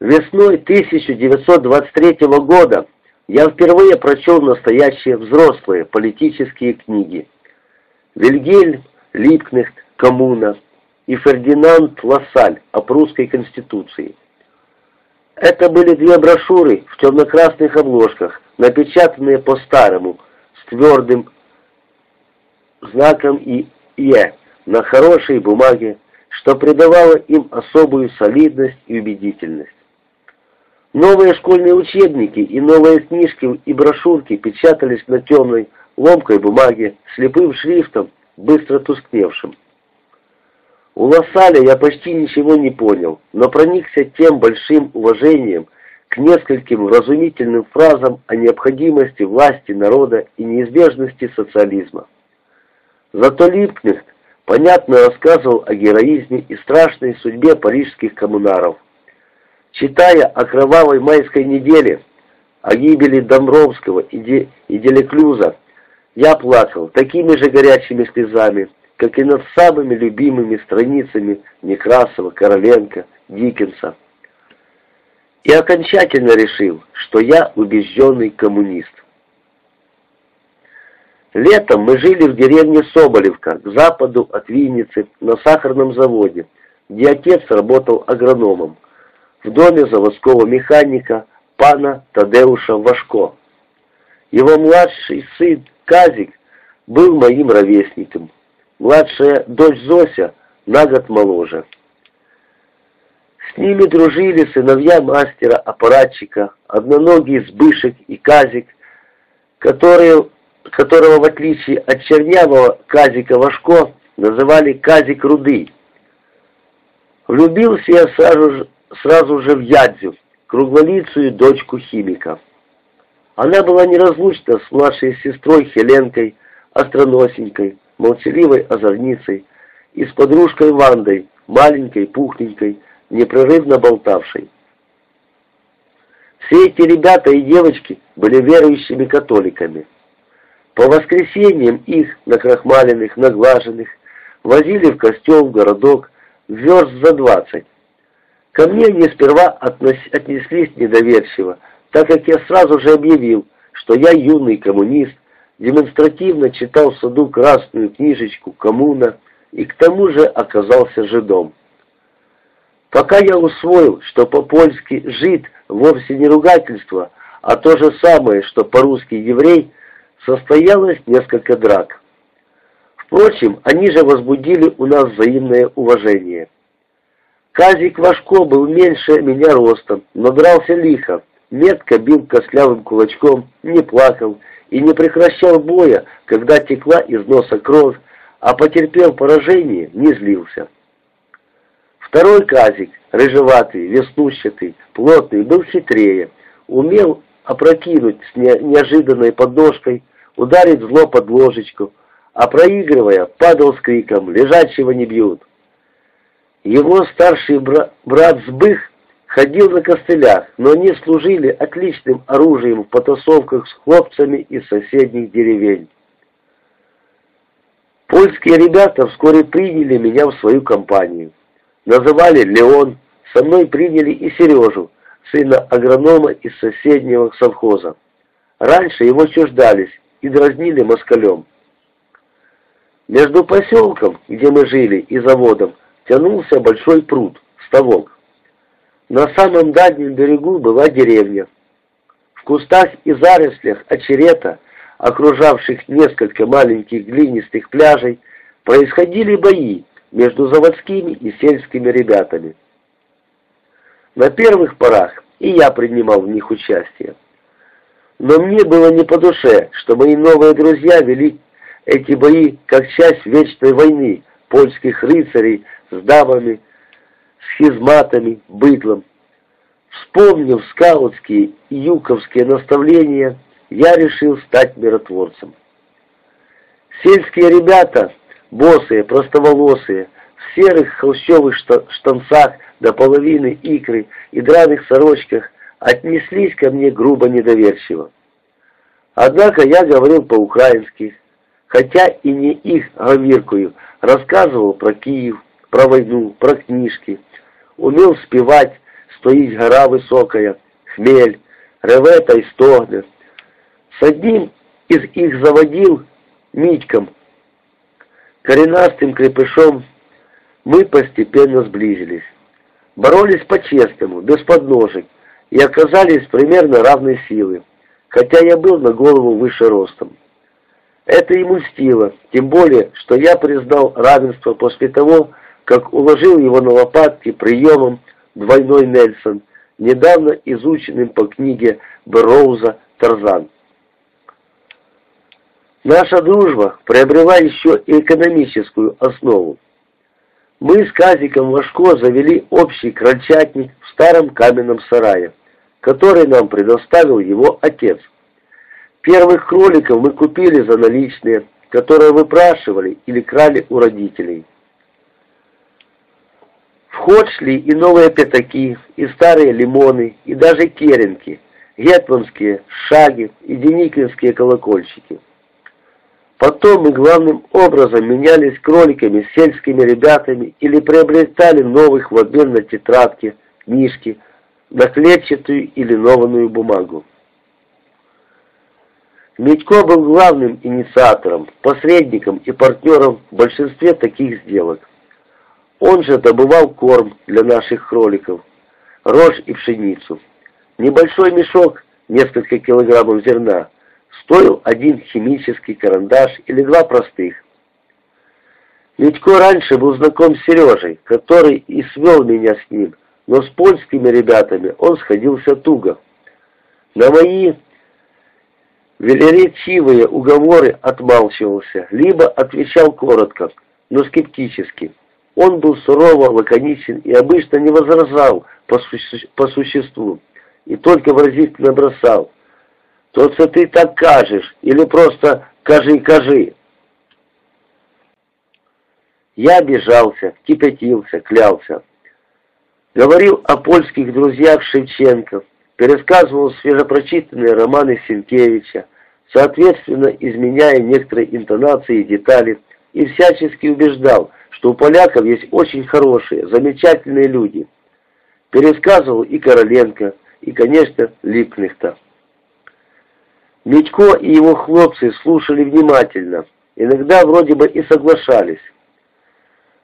Весной 1923 года я впервые прочел настоящие взрослые политические книги. Вильгельм Липкнехт «Коммуна» и Фердинанд Лассаль о прусской конституции. Это были две брошюры в темно-красных обложках, напечатанные по-старому, с твердым знаком и «Е» на хорошей бумаге, что придавало им особую солидность и убедительность. Новые школьные учебники и новые книжки и брошюрки печатались на темной, ломкой бумаге, слепым шрифтом, быстро тускневшим. У Лассаля я почти ничего не понял, но проникся тем большим уважением к нескольким вразумительным фразам о необходимости власти народа и неизбежности социализма. Зато Липкнехт понятно рассказывал о героизме и страшной судьбе парижских коммунаров – Читая о кровавой майской неделе, о гибели Домбровского и, Де, и Делеклюза, я плакал такими же горячими слезами, как и над самыми любимыми страницами Некрасова, Короленко, Диккенса. И окончательно решил, что я убежденный коммунист. Летом мы жили в деревне Соболевка, к западу от Винницы, на сахарном заводе, где отец работал агрономом в доме заводского механика пана Тадеуша Вашко. Его младший сын Казик был моим ровесником, младшая дочь Зося на год моложе. С ними дружили сыновья мастера-аппаратчика, одноногий Сбышек и Казик, которые, которого, в отличие от чернявого Казика Вашко, называли Казик Руды. Влюбился я сразу же сразу же в Ядзю, круглолицую дочку химика. Она была неразлучна с младшей сестрой Хеленкой, остроносенькой, молчаливой озорницей, и с подружкой Вандой, маленькой, пухленькой, непрерывно болтавшей. Все эти ребята и девочки были верующими католиками. По воскресеньям их, накрахмаленных, наглаженных, возили в костел, в городок, верст за двадцать, Ко мне они сперва отнеслись недоверчиво, так как я сразу же объявил, что я юный коммунист, демонстративно читал в саду красную книжечку «Коммуна» и к тому же оказался жидом. Пока я усвоил, что по-польски «жид» вовсе не ругательство, а то же самое, что по-русски «еврей», состоялось несколько драк. Впрочем, они же возбудили у нас взаимное уважение. Казик Вашко был меньше меня ростом, но дрался лихо, метко бил костлявым кулачком, не плакал и не прекращал боя, когда текла из носа кровь, а потерпел поражение, не злился. Второй Казик, рыжеватый, веснущатый, плотный, был хитрее, умел опрокинуть с неожиданной подножкой, ударить зло под ложечку, а проигрывая, падал с криком «Лежачего не бьют!». Его старший бра брат Сбых ходил на костылях, но они служили отличным оружием в потасовках с хлопцами из соседних деревень. Польские ребята вскоре приняли меня в свою компанию. Называли Леон, со мной приняли и Сережу, сына агронома из соседнего совхоза. Раньше его чуждались и дразнили москалем. Между поселком, где мы жили, и заводом, тянулся большой пруд, ставок. На самом дальнем берегу была деревня. В кустах и зарослях очерета, окружавших несколько маленьких глинистых пляжей, происходили бои между заводскими и сельскими ребятами. На первых порах и я принимал в них участие. Но мне было не по душе, что мои новые друзья вели эти бои как часть вечной войны польских рыцарей с дамами, с хизматами, быдлом. Вспомнив скаутские и юковские наставления, я решил стать миротворцем. Сельские ребята, босые, простоволосые, в серых холщовых штанцах до половины икры и драных сорочках отнеслись ко мне грубо недоверчиво. Однако я говорил по-украински, хотя и не их говиркую, рассказывал про Киев, про войну, про книжки. Умел спевать, стоїть гора високая, хмель, реве та й стогне. С одним из их заводил, Митьком, коренастым крепышом, мы постепенно сблизились. Боролись по-честному, без подножек, и оказались примерно равной силы, хотя я был на голову выше ростом. Это ему стило, тем более, что я признал равенство после того, как уложил его на лопатки приемом «Двойной Нельсон», недавно изученным по книге Бероуза «Тарзан». Наша дружба приобрела еще и экономическую основу. Мы с Казиком Вашко завели общий крольчатник в старом каменном сарае, который нам предоставил его отец. Первых кроликов мы купили за наличные, которые выпрашивали или крали у родителей. В ход шли и новые пятаки, и старые лимоны, и даже керенки, гетманские шаги и деникинские колокольчики. Потом мы главным образом менялись кроликами с сельскими ребятами или приобретали новых в обмен на тетрадки, книжки, на клетчатую или линованную бумагу. Митько был главным инициатором, посредником и партнером в большинстве таких сделок. Он же добывал корм для наших кроликов, рожь и пшеницу. Небольшой мешок, несколько килограммов зерна – стоил один химический карандаш или два простых. Митько раньше был знаком с Сережей, который и свел меня с ним, но с польскими ребятами он сходился туго. На мои велеречивые уговоры отмалчивался, либо отвечал коротко, но скептически. Он был сурово лаконичен и обычно не возражал по, суще по существу, и только выразительно бросал – то це ты так кажешь, или просто кажи-кажи. Я обижался, кипятился, клялся. Говорил о польских друзьях Шевченко, пересказывал свежепрочитанные романы Сенкевича, соответственно изменяя некоторые интонации и детали, и всячески убеждал, что у поляков есть очень хорошие, замечательные люди. Пересказывал и Короленко, и, конечно, Липнихта. Митько и его хлопцы слушали внимательно, иногда вроде бы и соглашались.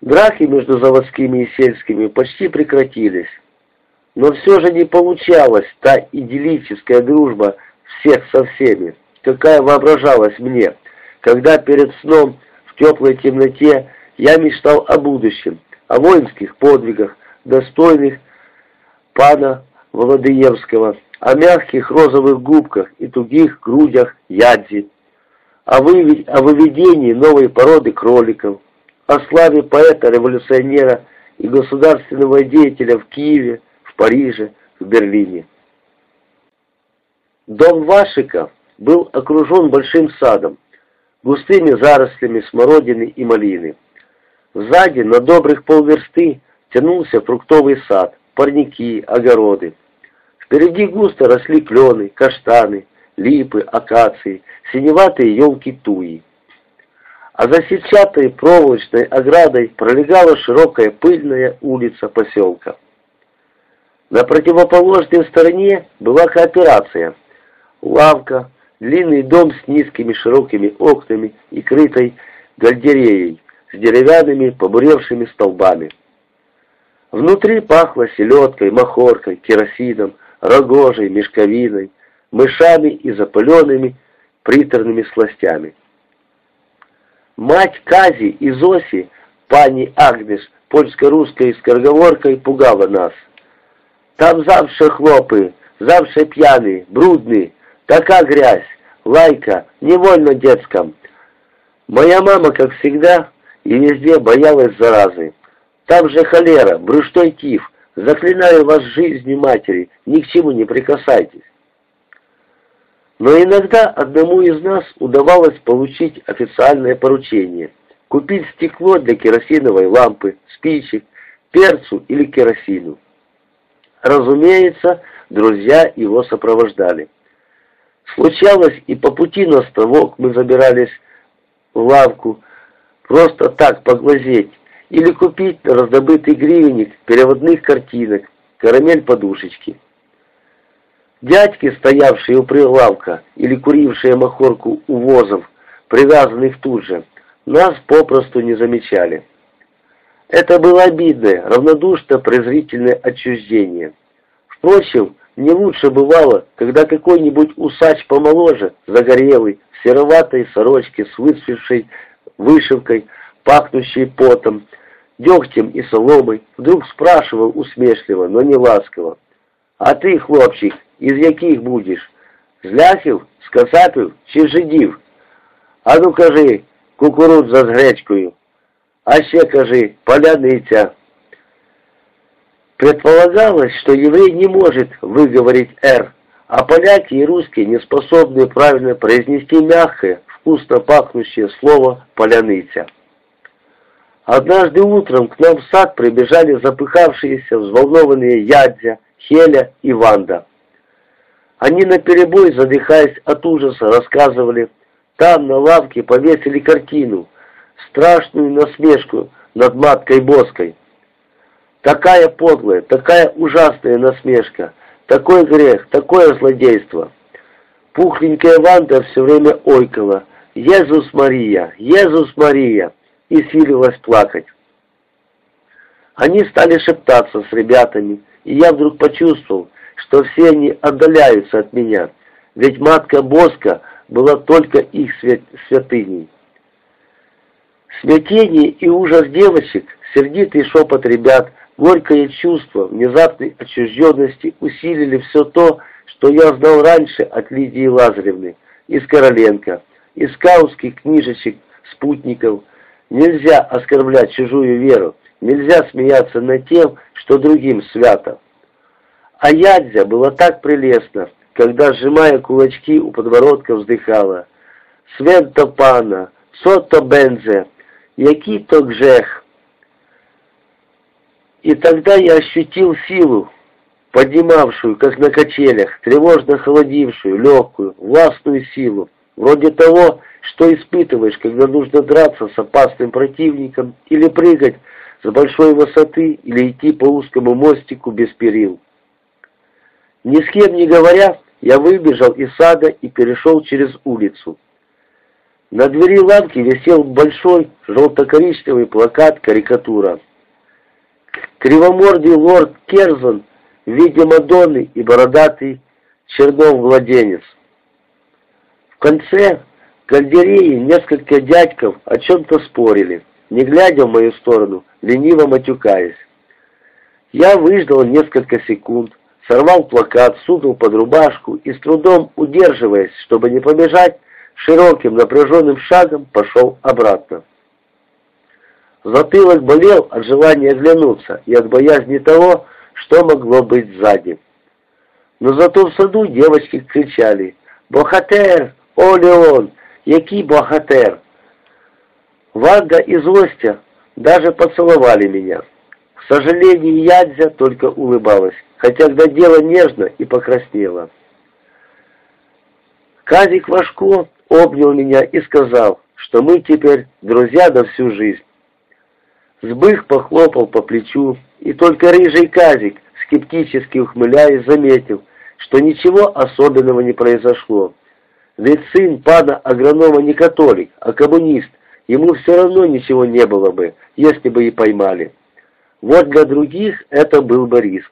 Драки между заводскими и сельскими почти прекратились, но все же не получалась та идиллическая дружба всех со всеми, какая воображалась мне, когда перед сном в теплой темноте я мечтал о будущем, о воинских подвигах, достойных пана Володыевского, о мягких розовых губках и тугих грудях ядзи, о, о выведении новой породы кроликов, о славе поэта-революционера и государственного деятеля в Киеве, в Париже, в Берлине. Дом Вашика был окружен большим садом, густыми зарослями смородины и малины. Сзади, на добрых полверсты, тянулся фруктовый сад, парники, огороды. Впереди густо росли клены, каштаны, липы, акации, синеватые елки-туи. А за сетчатой проволочной оградой пролегала широкая пыльная улица поселка. На противоположной стороне была кооперация. Лавка, длинный дом с низкими широкими окнами и крытой гальдереей с деревянными побуревшими столбами. Внутри пахло селедкой, махоркой, керосином, рогожей, мешковиной, мышами и запыленными приторными сластями. Мать Кази и Зоси, пани Агнес, польско-русской скороговоркой, пугала нас. Там завше хлопы, завше пьяные, брудные, така грязь, лайка, невольно детском. Моя мама, как всегда, и везде боялась заразы. Там же холера, брюшной тиф, Заклинаю вас жизнью матери, ни к чему не прикасайтесь. Но иногда одному из нас удавалось получить официальное поручение – купить стекло для керосиновой лампы, спичек, перцу или керосину. Разумеется, друзья его сопровождали. Случалось, и по пути на ставок мы забирались в лавку, просто так поглазеть, или купить на раздобытый гривенник переводных картинок, карамель-подушечки. Дядьки, стоявшие у прилавка или курившие махорку у возов, привязанных тут же, нас попросту не замечали. Это было обидное, равнодушно-презрительное отчуждение. Впрочем, не лучше бывало, когда какой-нибудь усач помоложе, загорелый, в сероватой сорочке с выцветшей вышивкой, пахнущей потом, дегтем и соломой, вдруг спрашивал усмешливо, но не ласково. «А ты, хлопчик, из яких будешь? З ляхів, з касапів чи жидів? А ну кажи, кукурудза з гречкою. А ще кажи, поляниця». Предполагалось, что еврей не может выговорить «р», а поляки и русские не способны правильно произнести мягкое, вкусно пахнущее слово «поляныця». Однажды утром к нам в сад прибежали запыхавшиеся, взволнованные Ядзя, Хеля и Ванда. Они наперебой, задыхаясь от ужаса, рассказывали, там на лавке повесили картину, страшную насмешку над маткой Боской. Такая подлая, такая ужасная насмешка, такой грех, такое злодейство. Пухленькая Ванда все время ойкала «Езус Мария! Езус Мария!» и силилась плакать. Они стали шептаться с ребятами, и я вдруг почувствовал, что все они отдаляются от меня, ведь матка Боска была только их святыней. Смятение и ужас девочек, сердитый шепот ребят, горькое чувство внезапной отчужденности усилили все то, что я знал раньше от Лидии Лазаревны, из Короленко, из каутских книжечек, спутников, Нельзя оскорблять чужую веру, нельзя смеяться над тем, что другим свято. А Ядзя было так прелестно, когда, сжимая кулачки у подбородка, вздыхала. «Свенто пана, сото бензе, який то гжех». И тогда я ощутил силу, поднимавшую, как на качелях, тревожно холодившую, легкую, властную силу, вроде того, что испытываешь, когда нужно драться с опасным противником или прыгать с большой высоты или идти по узкому мостику без перил. Ни с кем не говоря, я выбежал из сада и перешел через улицу. На двери лавки висел большой желто-коричневый плакат-карикатура. Кривомордый лорд Керзон в виде Мадонны и бородатый чернов-младенец. В конце гальдереи несколько дядьков о чем-то спорили, не глядя в мою сторону, лениво матюкаясь. Я выждал несколько секунд, сорвал плакат, сунул под рубашку и с трудом, удерживаясь, чтобы не побежать, широким напряженным шагом пошел обратно. Затылок болел от желания оглянуться и от боязни того, что могло быть сзади. Но зато в саду девочки кричали «Бохатер! О, Леон! Який богатер!» Ванга и Зостя даже поцеловали меня. К сожалению, Ядзя только улыбалась, хотя дело нежно и покраснела. Казик Вашко обнял меня и сказал, что мы теперь друзья на всю жизнь. Сбых похлопал по плечу, и только рыжий Казик, скептически ухмыляясь, заметил, что ничего особенного не произошло. Ведь сын пана агронома не католик, а коммунист, ему все равно ничего не было бы, если бы и поймали. Вот для других это был бы риск.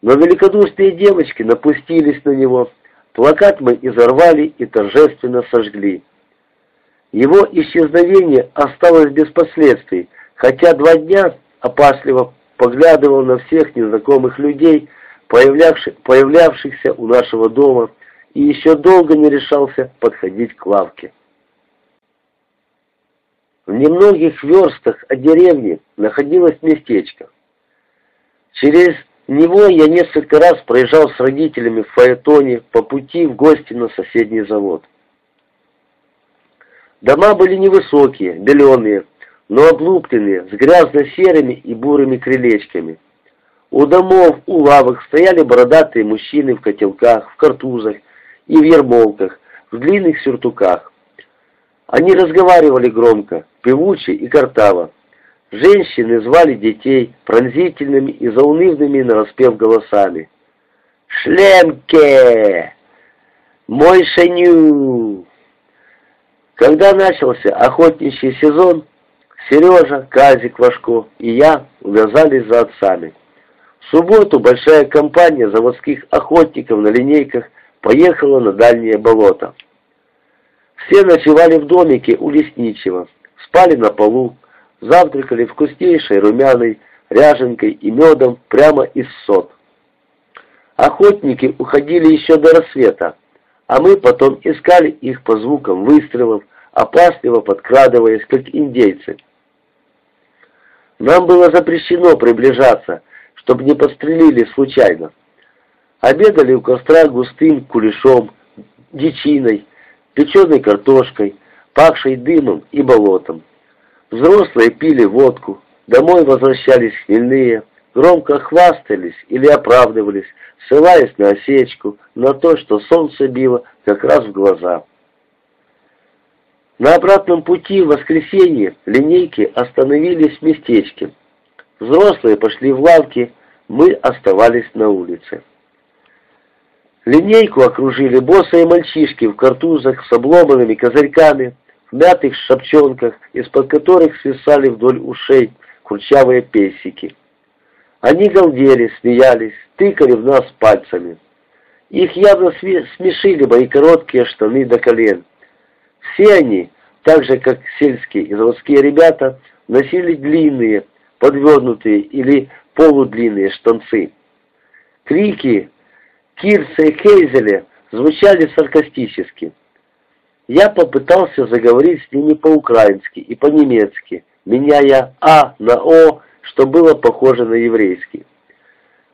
Но великодушные девочки напустились на него, плакат мы изорвали и торжественно сожгли. Его исчезновение осталось без последствий, хотя два дня опасливо поглядывал на всех незнакомых людей, появлявшихся у нашего дома, и еще долго не решался подходить к лавке. В немногих верстах от деревни находилось местечко. Через него я несколько раз проезжал с родителями в Фаэтоне по пути в гости на соседний завод. Дома были невысокие, беленые, но облупленные, с грязно-серыми и бурыми крылечками. У домов, у лавок стояли бородатые мужчины в котелках, в картузах и в ермолках, в длинных сюртуках. Они разговаривали громко, певуче и картаво. Женщины звали детей пронзительными и заунывными нараспев голосами. «Шлемке! Мой шеню!» Когда начался охотничий сезон, Сережа, Казик Вашко и я увязались за отцами. В субботу большая компания заводских охотников на линейках поехала на дальнее болото. Все ночевали в домике у лесничего, спали на полу, завтракали вкуснейшей румяной ряженкой и медом прямо из сот. Охотники уходили еще до рассвета, а мы потом искали их по звукам выстрелов, опасливо подкрадываясь, как индейцы. Нам было запрещено приближаться, чтобы не подстрелили случайно. Обедали у костра густым кулешом, дичиной, печеной картошкой, пахшей дымом и болотом. Взрослые пили водку, домой возвращались хмельные, громко хвастались или оправдывались, ссылаясь на осечку, на то, что солнце било как раз в глаза. На обратном пути в воскресенье линейки остановились в местечке. Взрослые пошли в лавки, мы оставались на улице. Линейку окружили босые мальчишки в картузах с обломанными козырьками, мятых шапчонках, из-под которых свисали вдоль ушей курчавые песики. Они галдели, смеялись, тыкали в нас пальцами. Их явно смешили мои короткие штаны до колен. Все они, так же как сельские и заводские ребята, носили длинные, подвернутые или полудлинные штанцы. Крики Кирса и Хейзеля звучали саркастически. Я попытался заговорить с ними по-украински и по-немецки, меняя «а» на «о», что было похоже на еврейский.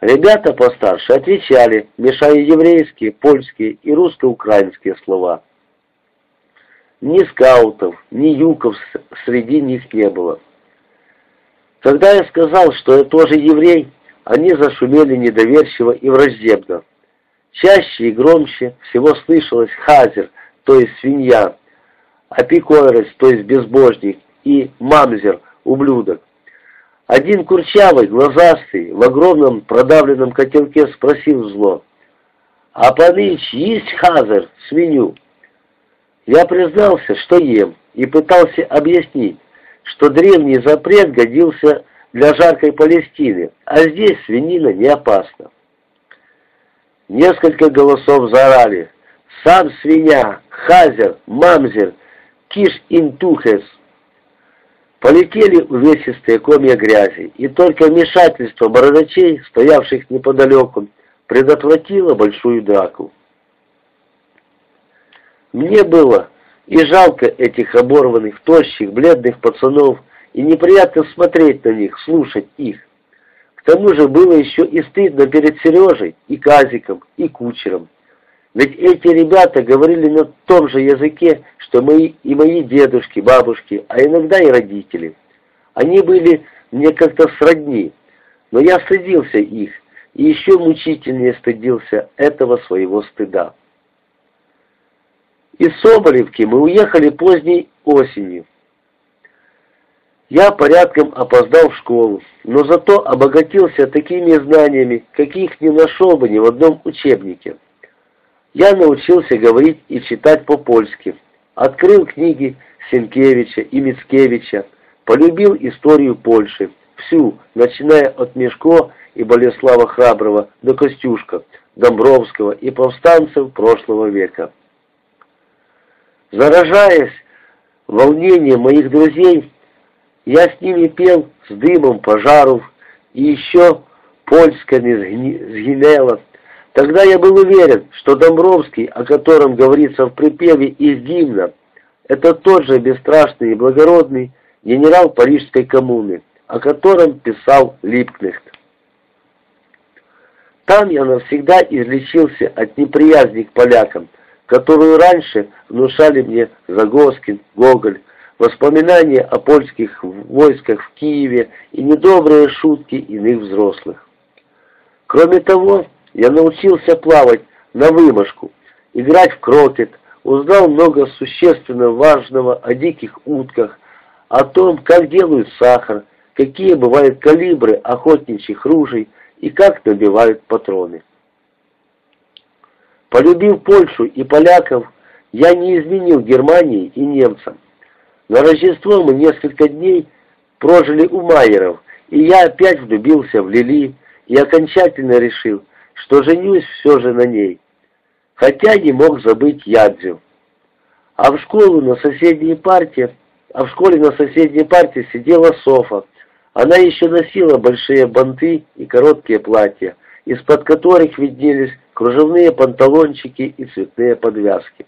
Ребята постарше отвечали, мешая еврейские, польские и русско-украинские слова. Ни скаутов, ни юков среди них не было. Когда я сказал, что я тоже еврей, они зашумели недоверчиво и враждебно. Чаще и громче всего слышалось «хазер», то есть свинья, апикойрос, то есть безбожник, и мамзер, ублюдок. Один курчавый, глазастый, в огромном продавленном котелке спросил зло, «А паныч есть חזיר, свинью?» Я признался, что ем, и пытался объяснить, что древний запрет годился для жаркой Палестины, а здесь свинина не опасна. Несколько голосов заорали «Сам свинья! חזיר! ממזר! Киш интухес!» Полетели увесистые комья грязи, и только вмешательство бородачей, стоявших неподалеку, предотвратило большую драку. Мне было и жалко этих оборванных, тощих, бледных пацанов, и неприятно смотреть на них, слушать их. К тому же было еще и стыдно перед Сережей, и Казиком, и Кучером. Ведь эти ребята говорили на том же языке, что мои и мои дедушки, бабушки, а иногда и родители. Они были мне как-то сродни, но я стыдился их, и еще мучительнее стыдился этого своего стыда. Из Соболевки мы уехали поздней осенью. Я порядком опоздал в школу, но зато обогатился такими знаниями, каких не нашел бы ни в одном учебнике. Я научился говорить и читать по-польски, открыл книги Сенкевича и Мицкевича, полюбил историю Польши, всю, начиная от Мешко и Болеслава Храброго до Костюшка, Домбровского и повстанцев прошлого века. Заражаясь волнением моих друзей, я с ними пел с дымом пожаров и еще польсками с. Тогда я был уверен, что Домбровский, о котором говорится в припеве из гимна, это тот же бесстрашный и благородный генерал Парижской коммуны, о котором писал Липкнехт. Там я навсегда излечился от неприязни к полякам, которую раньше внушали мне Загоскин, Гоголь, воспоминания о польских войсках в Киеве и недобрые шутки иных взрослых. Кроме того, я научился плавать на вымошку, играть в крокет, узнал много существенно важного о диких утках, о том, как делают сахар, какие бывают калибры охотничьих ружей и как набивают патроны. Полюбив Польшу и поляков, я не изменил Германии и немцам. На Рождество мы несколько дней прожили у Майеров, и я опять влюбился в Лили и окончательно решил, что женюсь все же на ней, хотя не мог забыть Ядзю. А в школу на соседней парте, а в школе на соседней парте сидела Софа. Она еще носила большие банты и короткие платья, из-под которых виднелись кружевные панталончики и цветные подвязки.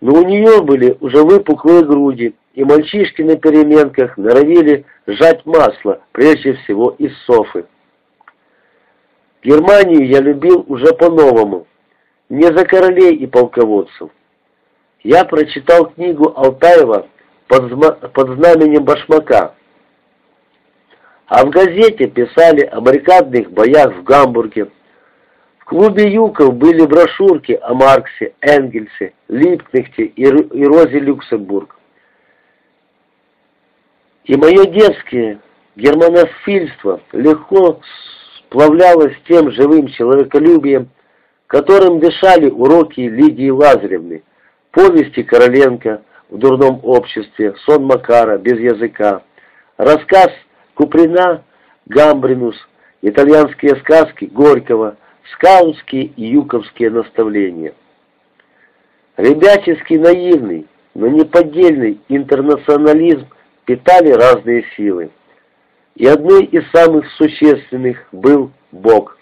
Но у нее были уже выпуклые груди, и мальчишки на переменках норовили сжать масло, прежде всего из софы. Германию я любил уже по-новому, не за королей и полководцев. Я прочитал книгу Алтаева под, под знаменем Башмака, а в газете писали о баррикадных боях в Гамбурге, в клубе Юков были брошюрки о Марксе, Энгельсе, Липкнехте и, и Розе Люксембург. И мое детское германофильство легко сплавлялось тем живым человеколюбием, которым дышали уроки Лидии Лазаревны, повести Короленко в дурном обществе, сон Макара без языка, рассказ Куприна Гамбринус, итальянские сказки Горького, скаутские и юковские наставления. Ребяческий наивный, но неподдельный интернационализм питали разные силы. И одной из самых существенных был Бог –